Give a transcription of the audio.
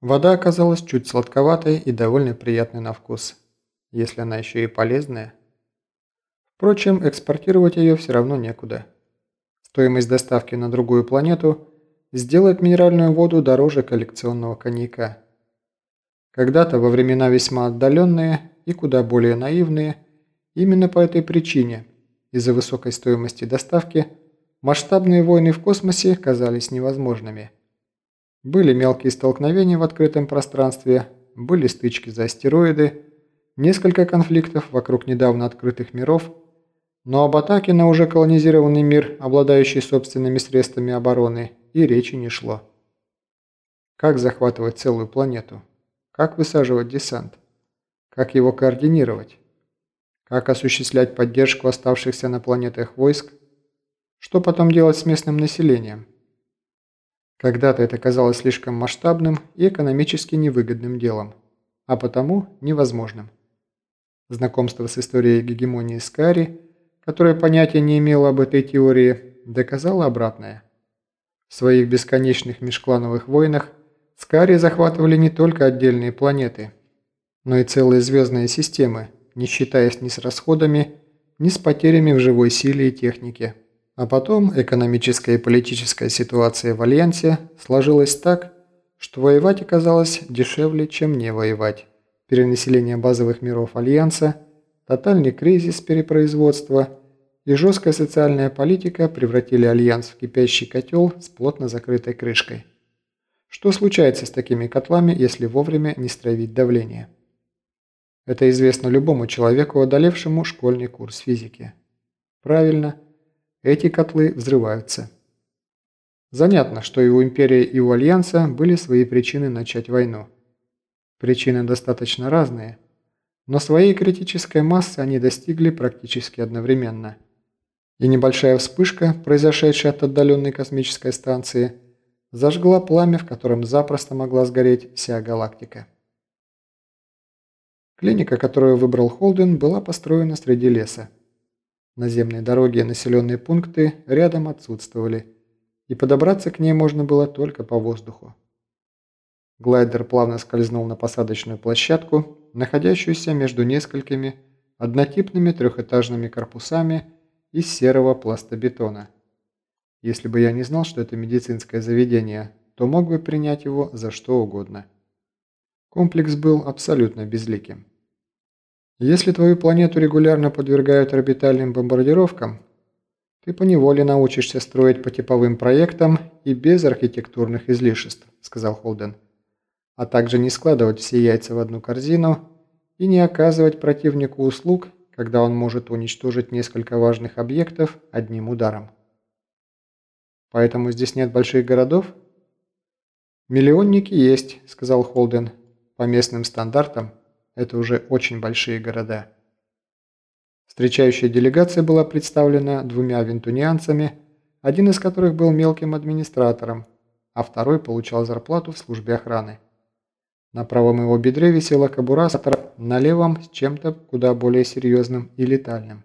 Вода оказалась чуть сладковатой и довольно приятной на вкус, если она еще и полезная. Впрочем, экспортировать ее все равно некуда. Стоимость доставки на другую планету сделает минеральную воду дороже коллекционного коньяка. Когда-то, во времена весьма отдаленные и куда более наивные, именно по этой причине, из-за высокой стоимости доставки, масштабные войны в космосе казались невозможными. Были мелкие столкновения в открытом пространстве, были стычки за астероиды, несколько конфликтов вокруг недавно открытых миров, но об атаке на уже колонизированный мир, обладающий собственными средствами обороны, и речи не шло. Как захватывать целую планету? Как высаживать десант? Как его координировать? Как осуществлять поддержку оставшихся на планетах войск? Что потом делать с местным населением? Когда-то это казалось слишком масштабным и экономически невыгодным делом, а потому невозможным. Знакомство с историей гегемонии Скари, которое понятия не имело об этой теории, доказало обратное. В своих бесконечных межклановых войнах Скари захватывали не только отдельные планеты, но и целые звездные системы, не считаясь ни с расходами, ни с потерями в живой силе и технике. А потом экономическая и политическая ситуация в Альянсе сложилась так, что воевать оказалось дешевле, чем не воевать. Перенаселение базовых миров Альянса, тотальный кризис перепроизводства и жесткая социальная политика превратили Альянс в кипящий котел с плотно закрытой крышкой. Что случается с такими котлами, если вовремя не стравить давление? Это известно любому человеку, одолевшему школьный курс физики. Правильно – эти котлы взрываются. Занятно, что и у Империи, и у Альянса были свои причины начать войну. Причины достаточно разные, но своей критической массы они достигли практически одновременно. И небольшая вспышка, произошедшая от отдаленной космической станции, зажгла пламя, в котором запросто могла сгореть вся галактика. Клиника, которую выбрал Холден, была построена среди леса. Наземные дороги и населенные пункты рядом отсутствовали, и подобраться к ней можно было только по воздуху. Глайдер плавно скользнул на посадочную площадку, находящуюся между несколькими однотипными трехэтажными корпусами из серого пластобетона. Если бы я не знал, что это медицинское заведение, то мог бы принять его за что угодно. Комплекс был абсолютно безликим. Если твою планету регулярно подвергают орбитальным бомбардировкам, ты поневоле научишься строить по типовым проектам и без архитектурных излишеств», – сказал Холден. «А также не складывать все яйца в одну корзину и не оказывать противнику услуг, когда он может уничтожить несколько важных объектов одним ударом». «Поэтому здесь нет больших городов?» «Миллионники есть», – сказал Холден. «По местным стандартам – это уже очень большие города. Встречающая делегация была представлена двумя вентунианцами, один из которых был мелким администратором, а второй получал зарплату в службе охраны. На правом его бедре висела кобура, на левом с чем-то куда более серьезным и летальным.